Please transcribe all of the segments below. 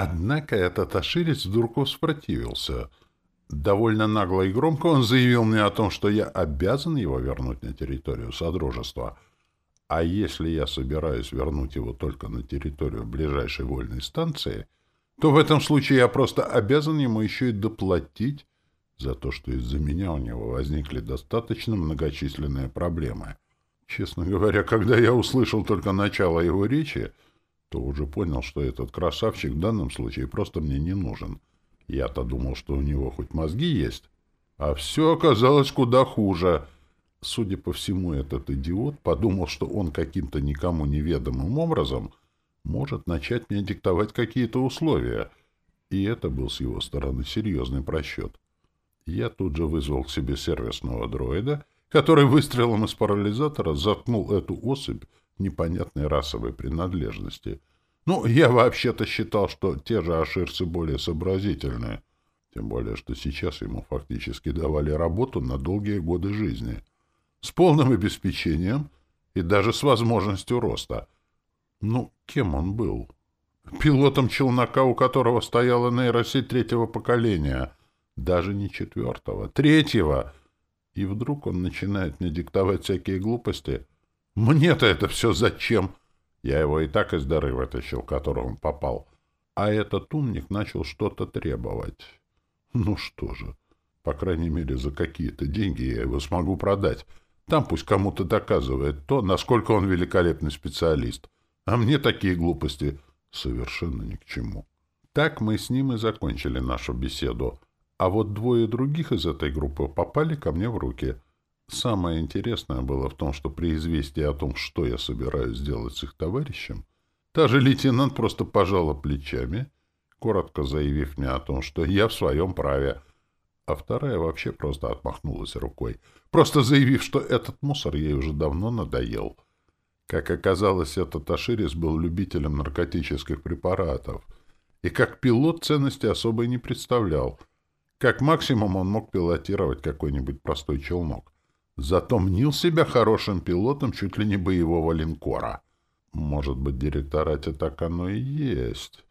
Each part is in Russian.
Однако этот оширец вдруг воспротивился. Довольно нагло и громко он заявил мне о том, что я обязан его вернуть на территорию Содружества. А если я собираюсь вернуть его только на территорию ближайшей вольной станции, то в этом случае я просто обязан ему еще и доплатить за то, что из-за меня у него возникли достаточно многочисленные проблемы. Честно говоря, когда я услышал только начало его речи, то уже понял, что этот красавчик в данном случае просто мне не нужен. Я-то думал, что у него хоть мозги есть. А все оказалось куда хуже. Судя по всему, этот идиот подумал, что он каким-то никому неведомым образом может начать мне диктовать какие-то условия. И это был с его стороны серьезный просчет. Я тут же вызвал к себе сервисного дроида, который выстрелом из парализатора заткнул эту особь непонятной расовой принадлежности. Ну, я вообще-то считал, что те же аширцы более сообразительные. Тем более, что сейчас ему фактически давали работу на долгие годы жизни. С полным обеспечением и даже с возможностью роста. Ну, кем он был? Пилотом челнока, у которого стояла нейросеть третьего поколения. Даже не четвертого, третьего. И вдруг он начинает мне диктовать всякие глупости — мне-то это все зачем? Я его и так из дыры вытащил, в которую он попал. А этот умник начал что-то требовать. Ну что же, по крайней мере, за какие-то деньги я его смогу продать. Там пусть кому-то доказывает то, насколько он великолепный специалист. А мне такие глупости совершенно ни к чему. Так мы с ним и закончили нашу беседу. А вот двое других из этой группы попали ко мне в руки — Самое интересное было в том, что при известии о том, что я собираюсь сделать с их товарищем, та же лейтенант просто пожала плечами, коротко заявив мне о том, что я в своем праве, а вторая вообще просто отмахнулась рукой, просто заявив, что этот мусор ей уже давно надоел. Как оказалось, этот Аширис был любителем наркотических препаратов, и как пилот ценности особой не представлял. Как максимум он мог пилотировать какой-нибудь простой челнок. Зато мнил себя хорошим пилотом чуть ли не боевого линкора. Может быть, директорате так оно и есть.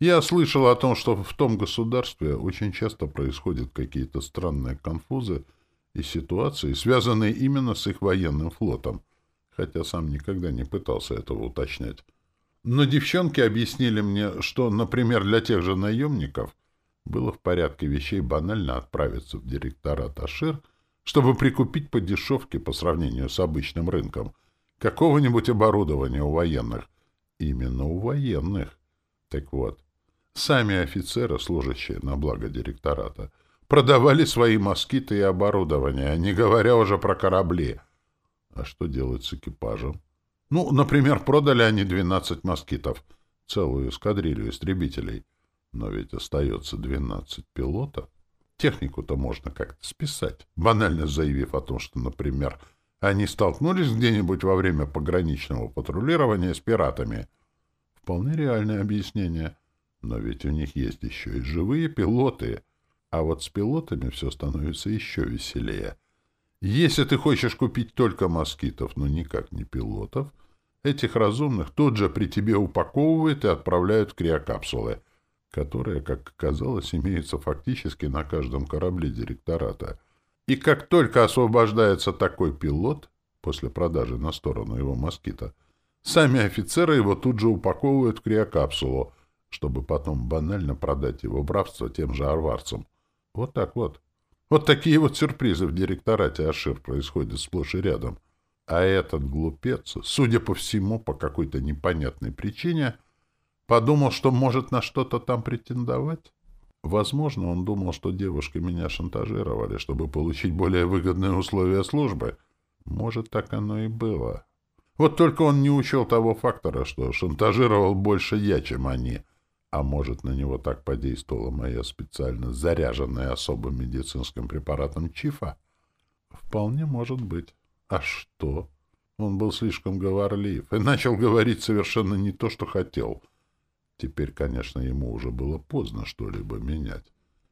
Я слышал о том, что в том государстве очень часто происходят какие-то странные конфузы и ситуации, связанные именно с их военным флотом, хотя сам никогда не пытался этого уточнять. Но девчонки объяснили мне, что, например, для тех же наемников было в порядке вещей банально отправиться в директорат Ашир — чтобы прикупить по дешевке по сравнению с обычным рынком какого-нибудь оборудования у военных. Именно у военных. Так вот, сами офицеры, служащие на благо директората, продавали свои москиты и оборудование, не говоря уже про корабли. А что делать с экипажем? Ну, например, продали они 12 москитов, целую эскадрилью истребителей. Но ведь остается 12 пилотов. Технику-то можно как-то списать, банально заявив о том, что, например, они столкнулись где-нибудь во время пограничного патрулирования с пиратами. Вполне реальное объяснение. Но ведь у них есть еще и живые пилоты. А вот с пилотами все становится еще веселее. Если ты хочешь купить только москитов, но никак не пилотов, этих разумных тут же при тебе упаковывают и отправляют в криокапсулы — которые, как оказалось, имеются фактически на каждом корабле директората. И как только освобождается такой пилот, после продажи на сторону его москита, сами офицеры его тут же упаковывают в криокапсулу, чтобы потом банально продать его бравство тем же арварцам. Вот так вот. Вот такие вот сюрпризы в директорате Ашир происходят сплошь и рядом. А этот глупец, судя по всему, по какой-то непонятной причине — Подумал, что может на что-то там претендовать? Возможно, он думал, что девушки меня шантажировали, чтобы получить более выгодные условия службы. Может, так оно и было. Вот только он не учел того фактора, что шантажировал больше я, чем они. А может, на него так подействовала моя специально заряженная особым медицинским препаратом чифа? Вполне может быть. А что? Он был слишком говорлив и начал говорить совершенно не то, что хотел — Теперь, конечно, ему уже было поздно что-либо менять.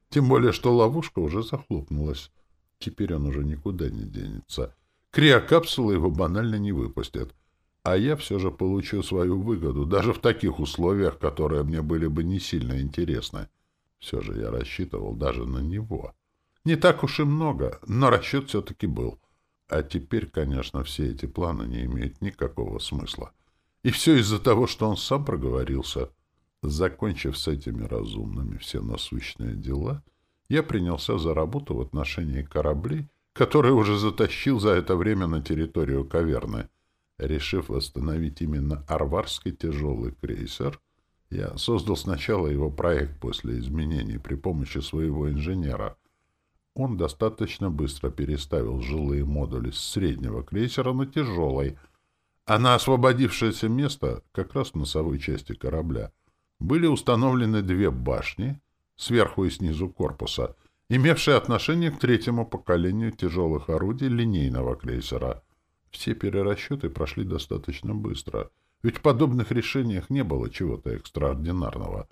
Тем более, что ловушка уже захлопнулась. Теперь он уже никуда не денется. Криокапсулы его банально не выпустят. А я все же получу свою выгоду, даже в таких условиях, которые мне были бы не сильно интересны. Все же я рассчитывал даже на него. Не так уж и много, но расчет все-таки был. А теперь, конечно, все эти планы не имеют никакого смысла. И все из-за того, что он сам проговорился. Закончив с этими разумными все насущные дела, я принялся за работу в отношении кораблей, которые уже затащил за это время на территорию каверны. Решив восстановить именно арварский тяжелый крейсер, я создал сначала его проект после изменений при помощи своего инженера. Он достаточно быстро переставил жилые модули с среднего крейсера на тяжелый, а на освободившееся место, как раз в носовой части корабля, были установлены две башни сверху и снизу корпуса, имевшие отношение к третьему поколению тяжелых орудий линейного крейсера. Все перерасчеты прошли достаточно быстро, ведь в подобных решениях не было чего-то экстраординарного.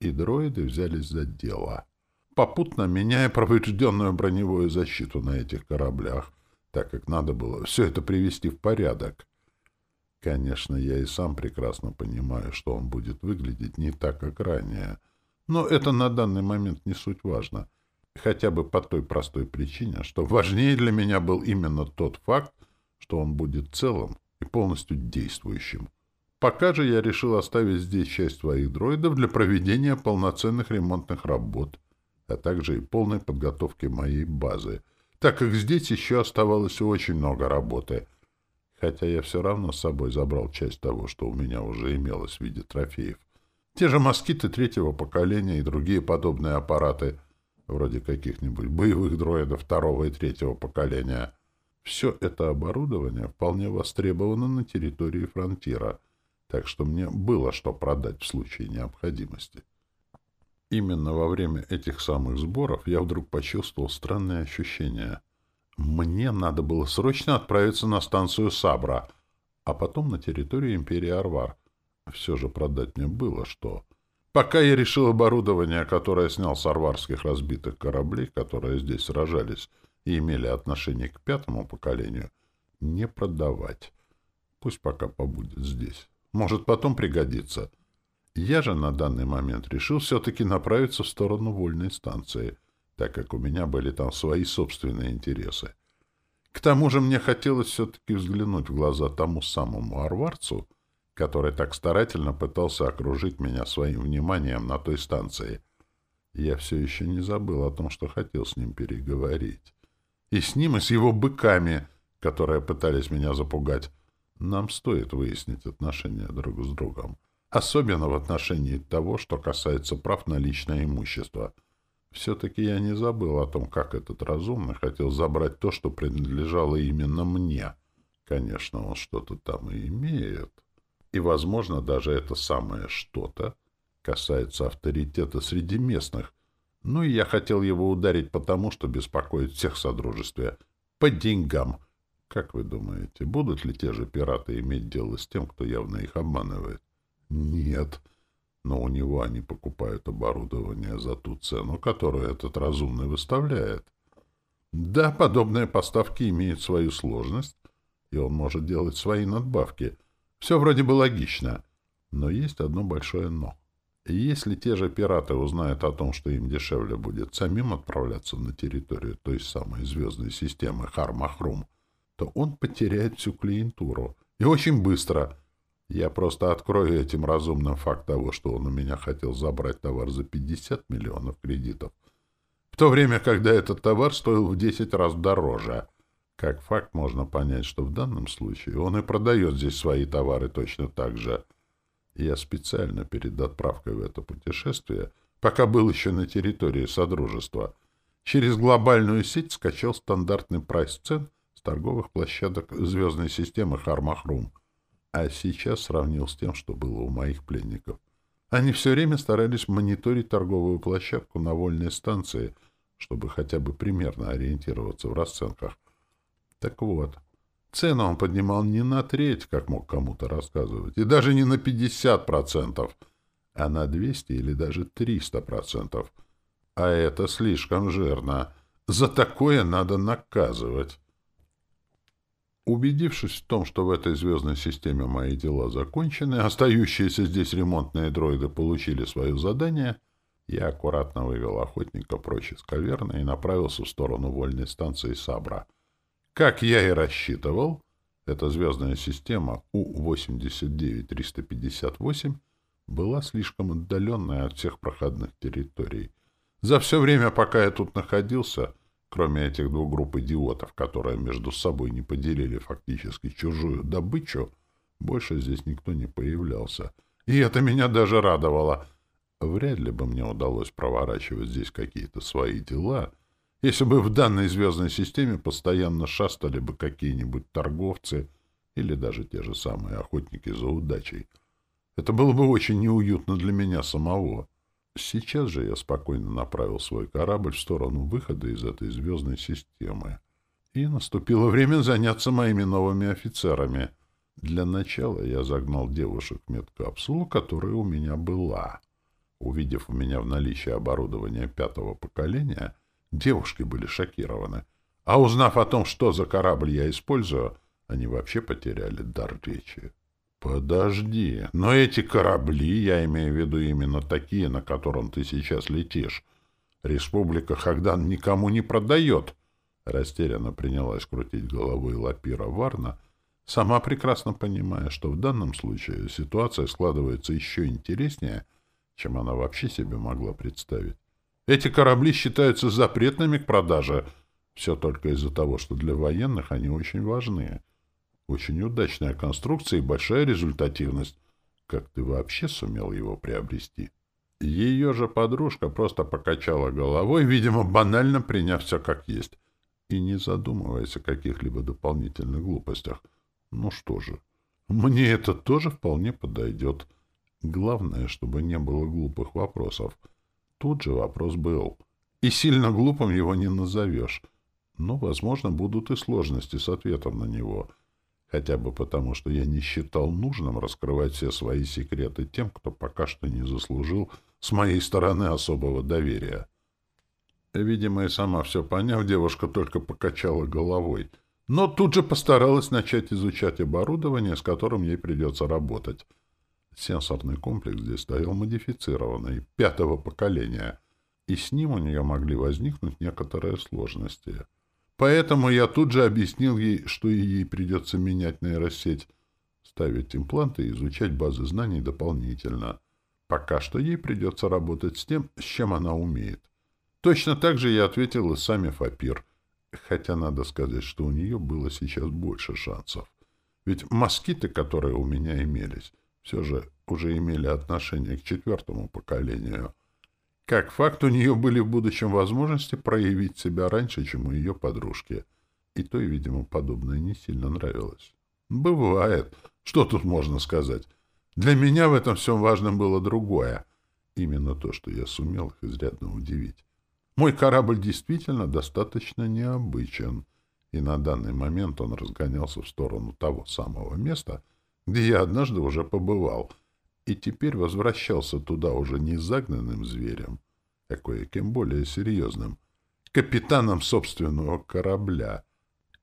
И дроиды взялись за дело, попутно меняя поврежденную броневую защиту на этих кораблях, так как надо было все это привести в порядок. Конечно, я и сам прекрасно понимаю, что он будет выглядеть не так, как ранее. Но это на данный момент не суть важно. Хотя бы по той простой причине, что важнее для меня был именно тот факт, что он будет целым и полностью действующим. Пока же я решил оставить здесь часть своих дроидов для проведения полноценных ремонтных работ, а также и полной подготовки моей базы, так как здесь еще оставалось очень много работы — хотя я все равно с собой забрал часть того, что у меня уже имелось в виде трофеев. Те же москиты третьего поколения и другие подобные аппараты, вроде каких-нибудь боевых дроидов второго и третьего поколения. Все это оборудование вполне востребовано на территории фронтира, так что мне было что продать в случае необходимости. Именно во время этих самых сборов я вдруг почувствовал странные ощущения — мне надо было срочно отправиться на станцию Сабра, а потом на территорию империи Арвар. Все же продать мне было что. Пока я решил оборудование, которое снял с арварских разбитых кораблей, которые здесь сражались и имели отношение к пятому поколению, не продавать. Пусть пока побудет здесь. Может, потом пригодится. Я же на данный момент решил все-таки направиться в сторону вольной станции — так как у меня были там свои собственные интересы. К тому же мне хотелось все-таки взглянуть в глаза тому самому арварцу, который так старательно пытался окружить меня своим вниманием на той станции. Я все еще не забыл о том, что хотел с ним переговорить. И с ним, и с его быками, которые пытались меня запугать. Нам стоит выяснить отношения друг с другом. Особенно в отношении того, что касается прав на личное имущество — все-таки я не забыл о том, как этот разумный хотел забрать то, что принадлежало именно мне. Конечно, он что-то там и имеет. И, возможно, даже это самое что-то касается авторитета среди местных. Ну и я хотел его ударить потому, что беспокоит всех в Содружестве. По деньгам. Как вы думаете, будут ли те же пираты иметь дело с тем, кто явно их обманывает? Нет но у него они покупают оборудование за ту цену, которую этот разумный выставляет. Да, подобные поставки имеют свою сложность, и он может делать свои надбавки. Все вроде бы логично, но есть одно большое «но». Если те же пираты узнают о том, что им дешевле будет самим отправляться на территорию той самой звездной системы Хармахрум, то он потеряет всю клиентуру. И очень быстро — я просто открою этим разумным факт того, что он у меня хотел забрать товар за 50 миллионов кредитов, в то время, когда этот товар стоил в 10 раз дороже. Как факт можно понять, что в данном случае он и продает здесь свои товары точно так же. Я специально перед отправкой в это путешествие, пока был еще на территории Содружества, через глобальную сеть скачал стандартный прайс цен с торговых площадок звездной системы Хармахрум — а сейчас сравнил с тем, что было у моих пленников. Они все время старались мониторить торговую площадку на вольной станции, чтобы хотя бы примерно ориентироваться в расценках. Так вот, цену он поднимал не на треть, как мог кому-то рассказывать, и даже не на 50%, а на 200 или даже 300%. А это слишком жирно. За такое надо наказывать. Убедившись в том, что в этой звездной системе мои дела закончены, остающиеся здесь ремонтные дроиды получили свое задание, я аккуратно вывел охотника прочь из каверны и направился в сторону вольной станции Сабра. Как я и рассчитывал, эта звездная система У-89358 была слишком отдаленная от всех проходных территорий. За все время, пока я тут находился, Кроме этих двух групп идиотов, которые между собой не поделили фактически чужую добычу, больше здесь никто не появлялся. И это меня даже радовало. Вряд ли бы мне удалось проворачивать здесь какие-то свои дела, если бы в данной звездной системе постоянно шастали бы какие-нибудь торговцы или даже те же самые охотники за удачей. Это было бы очень неуютно для меня самого. Сейчас же я спокойно направил свой корабль в сторону выхода из этой звездной системы. И наступило время заняться моими новыми офицерами. Для начала я загнал девушек в медкапсулу, которая у меня была. Увидев у меня в наличии оборудование пятого поколения, девушки были шокированы. А узнав о том, что за корабль я использую, они вообще потеряли дар речи. Подожди, но эти корабли, я имею в виду именно такие, на котором ты сейчас летишь, республика Хагдан никому не продает. Растерянно принялась крутить головой Лапира Варна, сама прекрасно понимая, что в данном случае ситуация складывается еще интереснее, чем она вообще себе могла представить. Эти корабли считаются запретными к продаже, все только из-за того, что для военных они очень важны. Очень удачная конструкция и большая результативность. Как ты вообще сумел его приобрести? Ее же подружка просто покачала головой, видимо, банально приняв все как есть, и не задумываясь о каких-либо дополнительных глупостях. Ну что же, мне это тоже вполне подойдет. Главное, чтобы не было глупых вопросов. Тут же вопрос был. И сильно глупым его не назовешь. Но, возможно, будут и сложности с ответом на него — хотя бы потому, что я не считал нужным раскрывать все свои секреты тем, кто пока что не заслужил с моей стороны особого доверия. Видимо, и сама все поняв, девушка только покачала головой, но тут же постаралась начать изучать оборудование, с которым ей придется работать. Сенсорный комплекс здесь стоял модифицированный, пятого поколения, и с ним у нее могли возникнуть некоторые сложности — Поэтому я тут же объяснил ей, что ей придется менять нейросеть, ставить импланты и изучать базы знаний дополнительно. Пока что ей придется работать с тем, с чем она умеет. Точно так же я ответил и сами Фапир, хотя надо сказать, что у нее было сейчас больше шансов. Ведь москиты, которые у меня имелись, все же уже имели отношение к четвертому поколению — как факт, у нее были в будущем возможности проявить себя раньше, чем у ее подружки. И той, видимо, подобное не сильно нравилось. Бывает. Что тут можно сказать? Для меня в этом всем важным было другое. Именно то, что я сумел их изрядно удивить. Мой корабль действительно достаточно необычен, и на данный момент он разгонялся в сторону того самого места, где я однажды уже побывал — и теперь возвращался туда уже не загнанным зверем, а кое-кем более серьезным, капитаном собственного корабля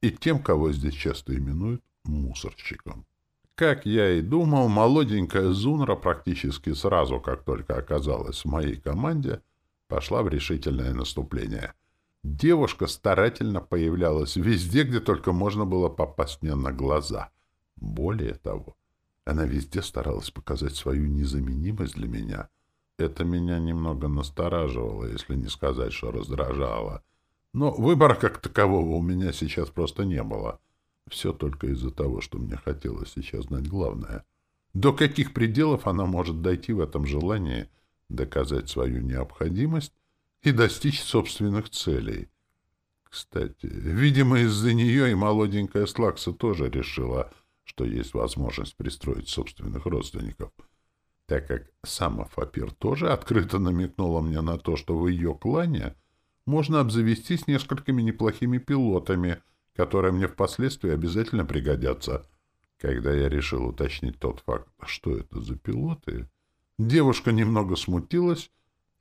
и тем, кого здесь часто именуют мусорщиком. Как я и думал, молоденькая Зунра практически сразу, как только оказалась в моей команде, пошла в решительное наступление. Девушка старательно появлялась везде, где только можно было попасть мне на глаза. Более того, она везде старалась показать свою незаменимость для меня. Это меня немного настораживало, если не сказать, что раздражало. Но выбора как такового у меня сейчас просто не было. Все только из-за того, что мне хотелось сейчас знать главное. До каких пределов она может дойти в этом желании доказать свою необходимость и достичь собственных целей. Кстати, видимо, из-за нее и молоденькая Слакса тоже решила — что есть возможность пристроить собственных родственников, так как сама Фапир тоже открыто намекнула мне на то, что в ее клане можно обзавестись несколькими неплохими пилотами, которые мне впоследствии обязательно пригодятся. Когда я решил уточнить тот факт, что это за пилоты, девушка немного смутилась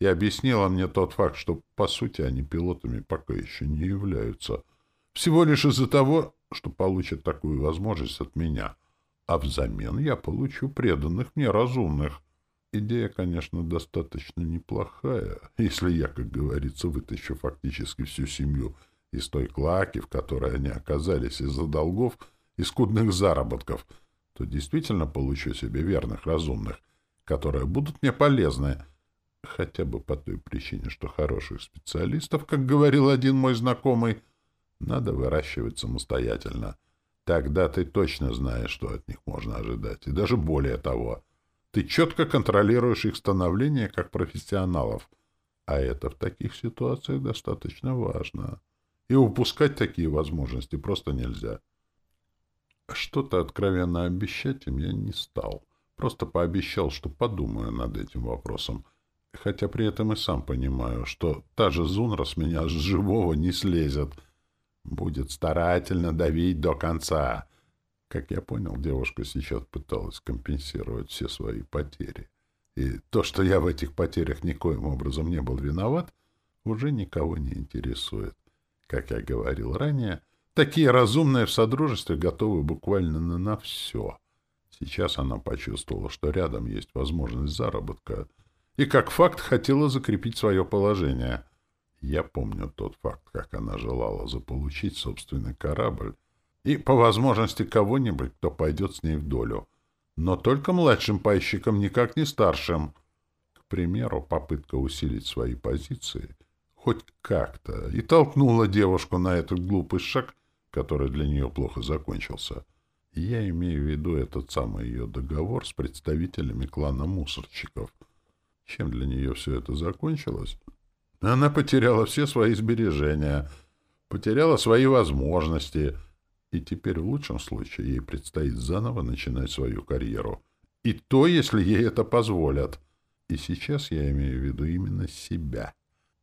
и объяснила мне тот факт, что, по сути, они пилотами пока еще не являются. Всего лишь из-за того, что получит такую возможность от меня, а взамен я получу преданных мне разумных. Идея, конечно, достаточно неплохая, если я, как говорится, вытащу фактически всю семью из той клаки, в которой они оказались из-за долгов и скудных заработков, то действительно получу себе верных, разумных, которые будут мне полезны, хотя бы по той причине, что хороших специалистов, как говорил один мой знакомый, надо выращивать самостоятельно. Тогда ты точно знаешь, что от них можно ожидать, и даже более того — ты четко контролируешь их становление как профессионалов. А это в таких ситуациях достаточно важно. И упускать такие возможности просто нельзя. Что-то откровенно обещать им я не стал. Просто пообещал, что подумаю над этим вопросом. Хотя при этом и сам понимаю, что та же Зунра с меня с живого не слезет. Будет старательно давить до конца. Как я понял, девушка сейчас пыталась компенсировать все свои потери. И то, что я в этих потерях никоим образом не был виноват, уже никого не интересует. Как я говорил ранее, такие разумные в Содружестве готовы буквально на, на все. Сейчас она почувствовала, что рядом есть возможность заработка, и как факт хотела закрепить свое положение. Я помню тот факт, как она желала заполучить собственный корабль, и, по возможности, кого-нибудь, кто пойдет с ней в долю. Но только младшим пайщикам, никак не старшим. К примеру, попытка усилить свои позиции хоть как-то и толкнула девушку на этот глупый шаг, который для нее плохо закончился. Я имею в виду этот самый ее договор с представителями клана мусорщиков. Чем для нее все это закончилось? Она потеряла все свои сбережения, потеряла свои возможности — и теперь в лучшем случае ей предстоит заново начинать свою карьеру. И то, если ей это позволят. И сейчас я имею в виду именно себя.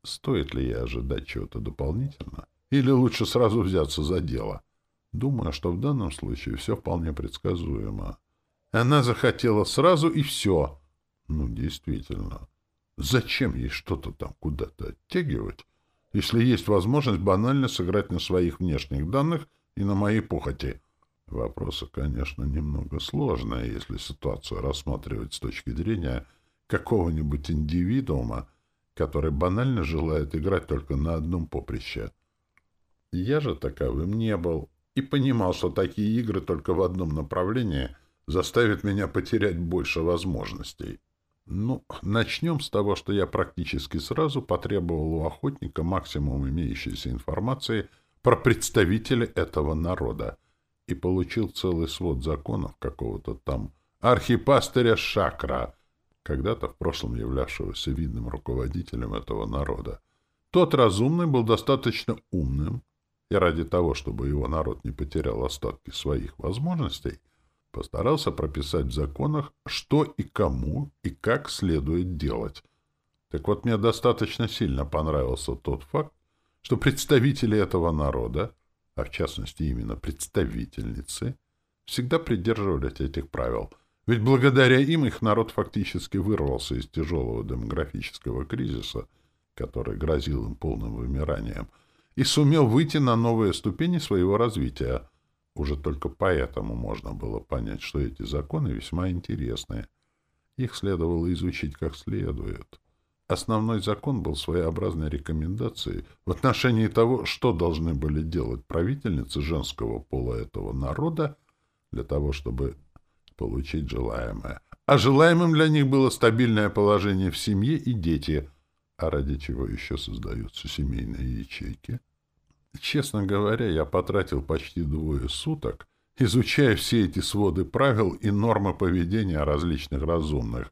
Стоит ли ей ожидать чего-то дополнительно? Или лучше сразу взяться за дело? Думаю, что в данном случае все вполне предсказуемо. Она захотела сразу и все. Ну, действительно. Зачем ей что-то там куда-то оттягивать, если есть возможность банально сыграть на своих внешних данных — и на моей похоти. Вопросы, конечно, немного сложные, если ситуацию рассматривать с точки зрения какого-нибудь индивидуума, который банально желает играть только на одном поприще. Я же таковым не был и понимал, что такие игры только в одном направлении заставят меня потерять больше возможностей. Ну, начнем с того, что я практически сразу потребовал у охотника максимум имеющейся информации — про представителей этого народа и получил целый свод законов какого-то там архипастыря Шакра, когда-то в прошлом являвшегося видным руководителем этого народа. Тот разумный был достаточно умным, и ради того, чтобы его народ не потерял остатки своих возможностей, постарался прописать в законах, что и кому и как следует делать. Так вот, мне достаточно сильно понравился тот факт, что представители этого народа, а в частности именно представительницы, всегда придерживались этих правил, ведь благодаря им их народ фактически вырвался из тяжелого демографического кризиса, который грозил им полным вымиранием, и сумел выйти на новые ступени своего развития. Уже только поэтому можно было понять, что эти законы весьма интересные. Их следовало изучить как следует. Основной закон был своеобразной рекомендацией в отношении того, что должны были делать правительницы женского пола этого народа для того, чтобы получить желаемое. А желаемым для них было стабильное положение в семье и дети, а ради чего еще создаются семейные ячейки. Честно говоря, я потратил почти двое суток, изучая все эти своды правил и нормы поведения различных разумных.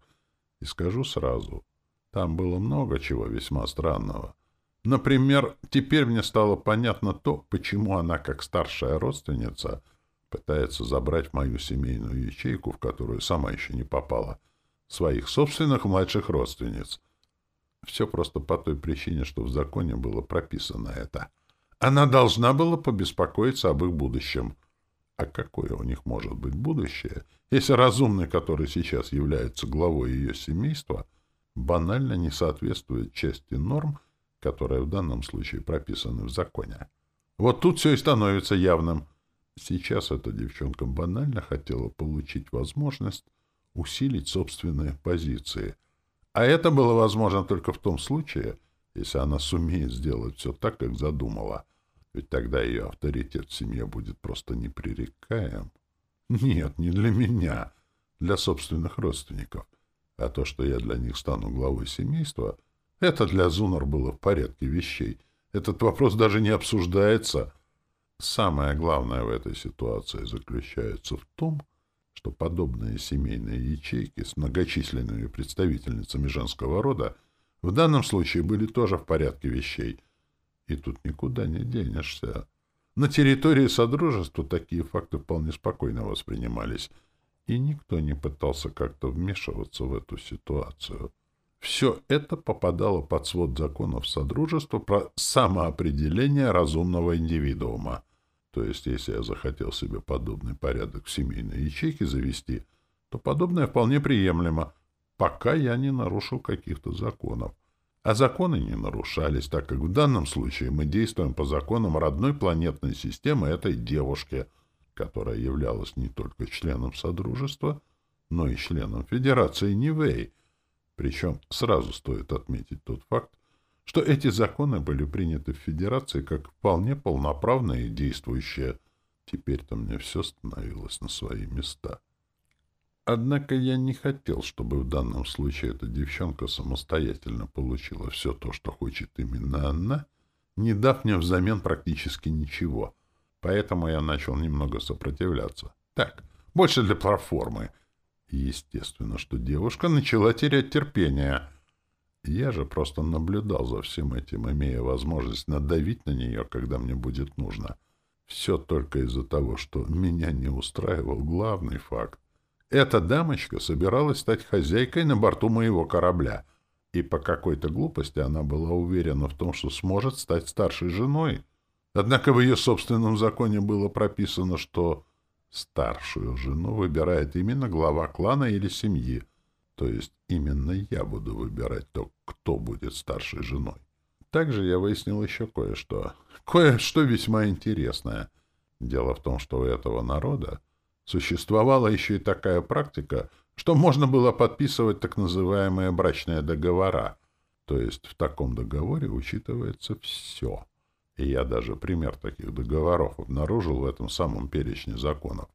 И скажу сразу — там было много чего весьма странного. Например, теперь мне стало понятно то, почему она, как старшая родственница, пытается забрать мою семейную ячейку, в которую сама еще не попала, своих собственных младших родственниц. Все просто по той причине, что в законе было прописано это. Она должна была побеспокоиться об их будущем. А какое у них может быть будущее, если разумный, который сейчас является главой ее семейства — банально не соответствует части норм, которые в данном случае прописаны в законе. Вот тут все и становится явным. Сейчас эта девчонка банально хотела получить возможность усилить собственные позиции. А это было возможно только в том случае, если она сумеет сделать все так, как задумала. Ведь тогда ее авторитет в семье будет просто непререкаем. Нет, не для меня, для собственных родственников. А то, что я для них стану главой семейства, это для Зунар было в порядке вещей. Этот вопрос даже не обсуждается. Самое главное в этой ситуации заключается в том, что подобные семейные ячейки с многочисленными представительницами женского рода в данном случае были тоже в порядке вещей. И тут никуда не денешься. На территории Содружества такие факты вполне спокойно воспринимались, и никто не пытался как-то вмешиваться в эту ситуацию. Все это попадало под свод законов Содружества про самоопределение разумного индивидуума. То есть, если я захотел себе подобный порядок в семейной ячейке завести, то подобное вполне приемлемо, пока я не нарушил каких-то законов. А законы не нарушались, так как в данном случае мы действуем по законам родной планетной системы этой девушки, которая являлась не только членом Содружества, но и членом Федерации Нивэй. Причем сразу стоит отметить тот факт, что эти законы были приняты в Федерации как вполне полноправные и действующие. Теперь-то мне все становилось на свои места. Однако я не хотел, чтобы в данном случае эта девчонка самостоятельно получила все то, что хочет именно она, не дав мне взамен практически ничего. Поэтому я начал немного сопротивляться. Так, больше для проформы. Естественно, что девушка начала терять терпение. Я же просто наблюдал за всем этим, имея возможность надавить на нее, когда мне будет нужно. Все только из-за того, что меня не устраивал главный факт. Эта дамочка собиралась стать хозяйкой на борту моего корабля, и по какой-то глупости она была уверена в том, что сможет стать старшей женой. Однако в ее собственном законе было прописано, что старшую жену выбирает именно глава клана или семьи, то есть именно я буду выбирать то, кто будет старшей женой. Также я выяснил еще кое-что. Кое-что весьма интересное. Дело в том, что у этого народа Существовала еще и такая практика, что можно было подписывать так называемые брачные договора, то есть в таком договоре учитывается все. И я даже пример таких договоров обнаружил в этом самом перечне законов.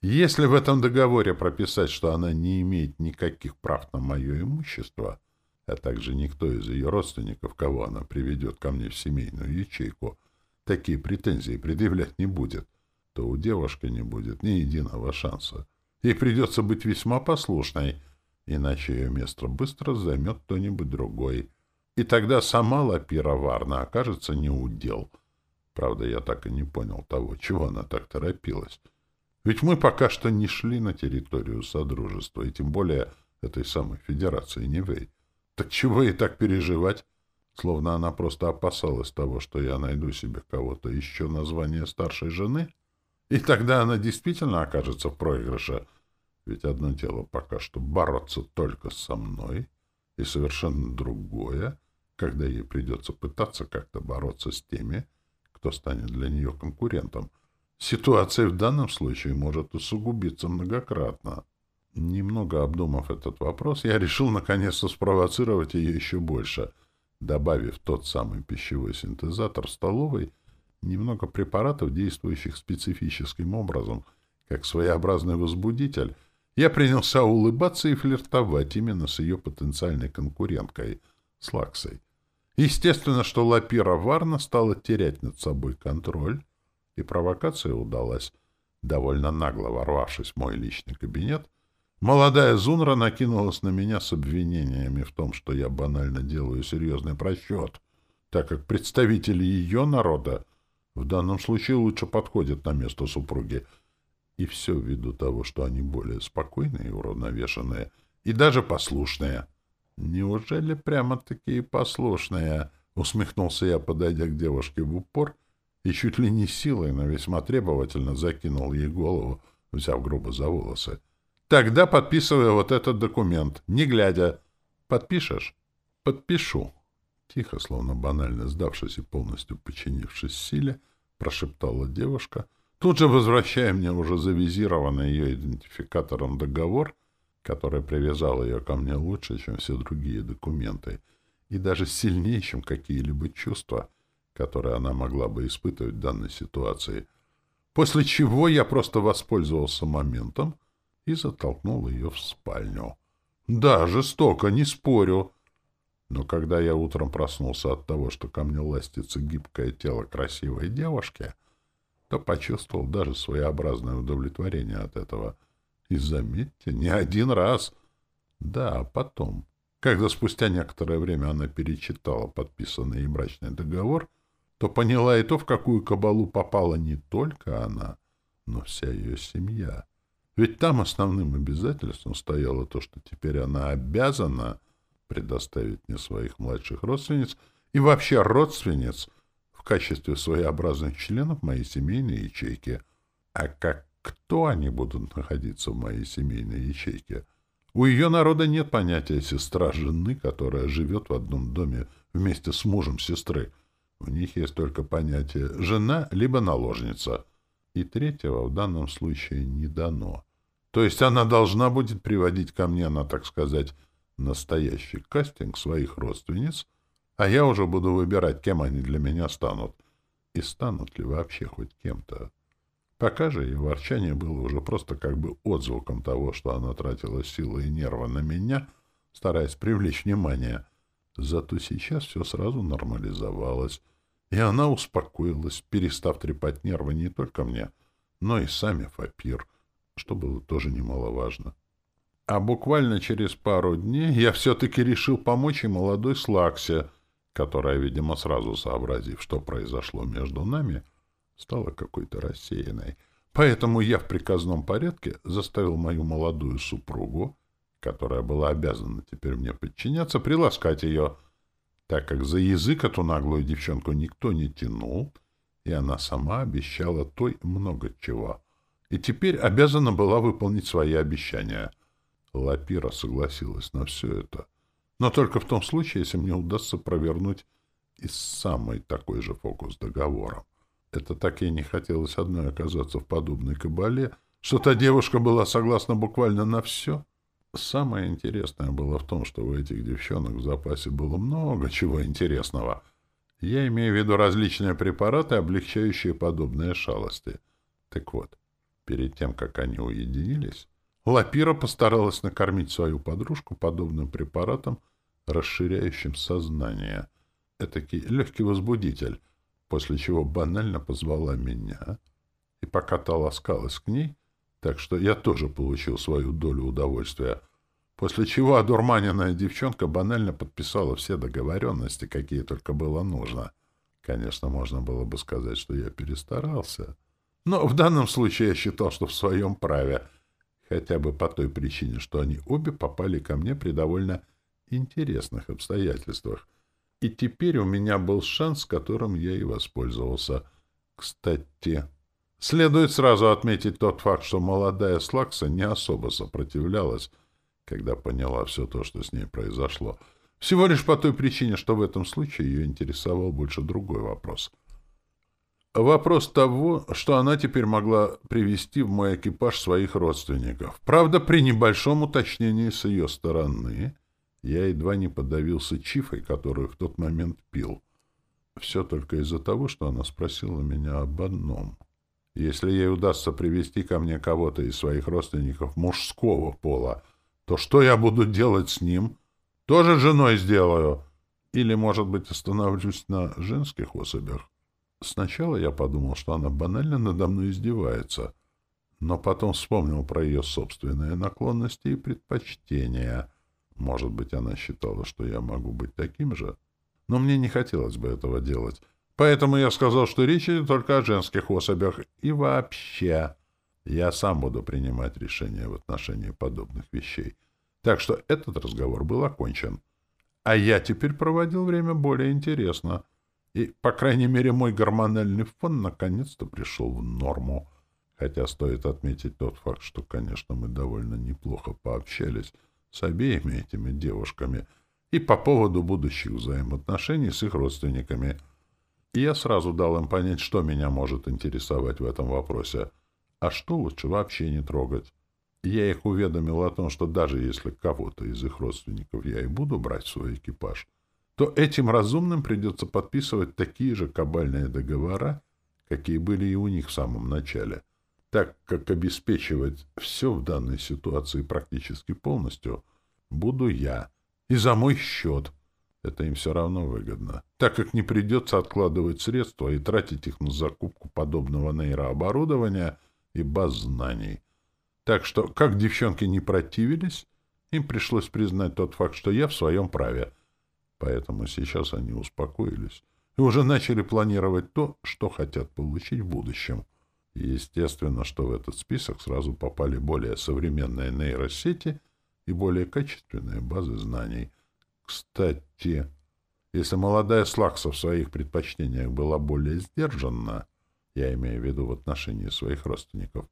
Если в этом договоре прописать, что она не имеет никаких прав на мое имущество, а также никто из ее родственников, кого она приведет ко мне в семейную ячейку, такие претензии предъявлять не будет — то у девушки не будет ни единого шанса. Ей придется быть весьма послушной, иначе ее место быстро займет кто-нибудь другой. И тогда сама Лапира Варна окажется неудел. Правда, я так и не понял того, чего она так торопилась. Ведь мы пока что не шли на территорию Содружества, и тем более этой самой Федерации Нивей. Так чего ей так переживать? Словно она просто опасалась того, что я найду себе кого-то еще название старшей жены? И тогда она действительно окажется в проигрыше. Ведь одно дело пока что бороться только со мной, и совершенно другое, когда ей придется пытаться как-то бороться с теми, кто станет для нее конкурентом. Ситуация в данном случае может усугубиться многократно. Немного обдумав этот вопрос, я решил наконец-то спровоцировать ее еще больше, добавив тот самый пищевой синтезатор в столовой немного препаратов, действующих специфическим образом, как своеобразный возбудитель, я принялся улыбаться и флиртовать именно с ее потенциальной конкуренткой, с Лаксой. Естественно, что Лапира Варна стала терять над собой контроль, и провокация удалась. Довольно нагло ворвавшись в мой личный кабинет, молодая Зунра накинулась на меня с обвинениями в том, что я банально делаю серьезный просчет, так как представители ее народа в данном случае лучше подходят на место супруги. И все ввиду того, что они более спокойные и уравновешенные, и даже послушные. «Неужели прямо такие послушные?» — усмехнулся я, подойдя к девушке в упор, и чуть ли не силой, но весьма требовательно закинул ей голову, взяв грубо за волосы. «Тогда подписывай вот этот документ, не глядя. Подпишешь?» «Подпишу», Тихо, словно банально сдавшись и полностью подчинившись силе, прошептала девушка, тут же возвращая мне уже завизированный ее идентификатором договор, который привязал ее ко мне лучше, чем все другие документы, и даже сильнее, чем какие-либо чувства, которые она могла бы испытывать в данной ситуации. После чего я просто воспользовался моментом и затолкнул ее в спальню. Да, жестоко, не спорю. Но когда я утром проснулся от того, что ко мне ластится гибкое тело красивой девушки, то почувствовал даже своеобразное удовлетворение от этого. И заметьте, не один раз. Да, потом, когда спустя некоторое время она перечитала подписанный и брачный договор, то поняла и то, в какую кабалу попала не только она, но вся ее семья. Ведь там основным обязательством стояло то, что теперь она обязана предоставить мне своих младших родственниц и вообще родственниц в качестве своеобразных членов моей семейной ячейки. А как кто они будут находиться в моей семейной ячейке? У ее народа нет понятия сестра жены, которая живет в одном доме вместе с мужем сестры. У них есть только понятие «жена» либо «наложница». И третьего в данном случае не дано. То есть она должна будет приводить ко мне на, так сказать, настоящий кастинг своих родственниц, а я уже буду выбирать, кем они для меня станут. И станут ли вообще хоть кем-то. Пока же ее ворчание было уже просто как бы отзвуком того, что она тратила силы и нервы на меня, стараясь привлечь внимание. Зато сейчас все сразу нормализовалось, и она успокоилась, перестав трепать нервы не только мне, но и сами Фапир, что было тоже немаловажно. А буквально через пару дней я все-таки решил помочь и молодой Слаксе, которая, видимо, сразу сообразив, что произошло между нами, стала какой-то рассеянной. Поэтому я в приказном порядке заставил мою молодую супругу, которая была обязана теперь мне подчиняться, приласкать ее, так как за язык эту наглую девчонку никто не тянул, и она сама обещала той много чего. И теперь обязана была выполнить свои обещания — Лапира согласилась на все это, но только в том случае, если мне удастся провернуть и самый такой же фокус договором. Это так ей не хотелось одной оказаться в подобной кабале, что та девушка была согласна буквально на все. Самое интересное было в том, что у этих девчонок в запасе было много чего интересного. Я имею в виду различные препараты, облегчающие подобные шалости. Так вот, перед тем, как они уединились, Лапира постаралась накормить свою подружку подобным препаратом, расширяющим сознание. Этакий легкий возбудитель, после чего банально позвала меня. И пока та ласкалась к ней, так что я тоже получил свою долю удовольствия, после чего одурманенная девчонка банально подписала все договоренности, какие только было нужно. Конечно, можно было бы сказать, что я перестарался. Но в данном случае я считал, что в своем праве — хотя бы по той причине, что они обе попали ко мне при довольно интересных обстоятельствах. И теперь у меня был шанс, которым я и воспользовался. Кстати, следует сразу отметить тот факт, что молодая Слакса не особо сопротивлялась, когда поняла все то, что с ней произошло. Всего лишь по той причине, что в этом случае ее интересовал больше другой вопрос — Вопрос того, что она теперь могла привести в мой экипаж своих родственников. Правда, при небольшом уточнении с ее стороны, я едва не подавился чифой, которую в тот момент пил. Все только из-за того, что она спросила меня об одном. Если ей удастся привести ко мне кого-то из своих родственников мужского пола, то что я буду делать с ним? Тоже женой сделаю? Или, может быть, остановлюсь на женских особях? Сначала я подумал, что она банально надо мной издевается, но потом вспомнил про ее собственные наклонности и предпочтения. Может быть, она считала, что я могу быть таким же? Но мне не хотелось бы этого делать. Поэтому я сказал, что речь идет только о женских особях. И вообще, я сам буду принимать решения в отношении подобных вещей. Так что этот разговор был окончен. А я теперь проводил время более интересно — и, по крайней мере, мой гормональный фон наконец-то пришел в норму. Хотя стоит отметить тот факт, что, конечно, мы довольно неплохо пообщались с обеими этими девушками и по поводу будущих взаимоотношений с их родственниками. И я сразу дал им понять, что меня может интересовать в этом вопросе, а что лучше вообще не трогать. Я их уведомил о том, что даже если кого-то из их родственников я и буду брать в свой экипаж, то этим разумным придется подписывать такие же кабальные договора, какие были и у них в самом начале, так как обеспечивать все в данной ситуации практически полностью буду я, и за мой счет. Это им все равно выгодно, так как не придется откладывать средства и тратить их на закупку подобного нейрооборудования и баз знаний. Так что, как девчонки не противились, им пришлось признать тот факт, что я в своем праве. Поэтому сейчас они успокоились и уже начали планировать то, что хотят получить в будущем. естественно, что в этот список сразу попали более современные нейросети и более качественные базы знаний. Кстати, если молодая Слакса в своих предпочтениях была более сдержанна, я имею в виду в отношении своих родственников,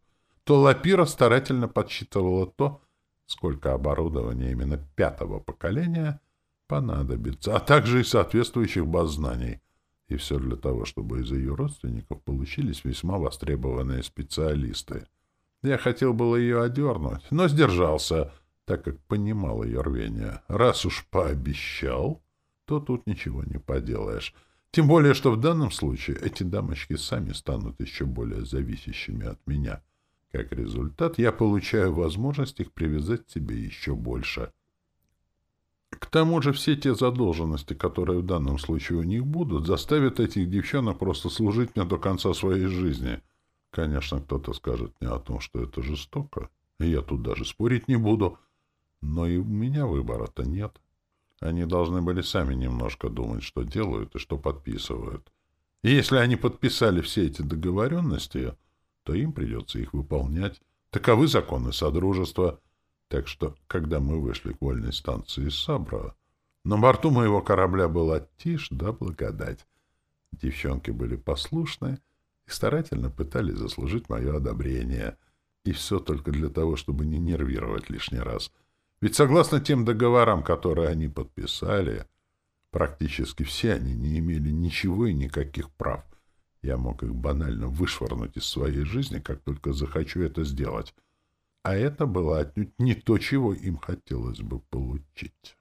то Лапира старательно подсчитывала то, сколько оборудования именно пятого поколения понадобится, а также и соответствующих баз знаний. И все для того, чтобы из ее родственников получились весьма востребованные специалисты. Я хотел было ее одернуть, но сдержался, так как понимал ее рвение. Раз уж пообещал, то тут ничего не поделаешь. Тем более, что в данном случае эти дамочки сами станут еще более зависящими от меня. Как результат, я получаю возможность их привязать к себе еще больше. К тому же все те задолженности, которые в данном случае у них будут, заставят этих девчонок просто служить мне до конца своей жизни. Конечно, кто-то скажет мне о том, что это жестоко, и я тут даже спорить не буду, но и у меня выбора-то нет. Они должны были сами немножко думать, что делают и что подписывают. И если они подписали все эти договоренности, то им придется их выполнять. Таковы законы Содружества — так что, когда мы вышли к вольной станции Сабра, на борту моего корабля была тишь да благодать. Девчонки были послушны и старательно пытались заслужить мое одобрение. И все только для того, чтобы не нервировать лишний раз. Ведь согласно тем договорам, которые они подписали, практически все они не имели ничего и никаких прав. Я мог их банально вышвырнуть из своей жизни, как только захочу это сделать а это было отнюдь не то, чего им хотелось бы получить.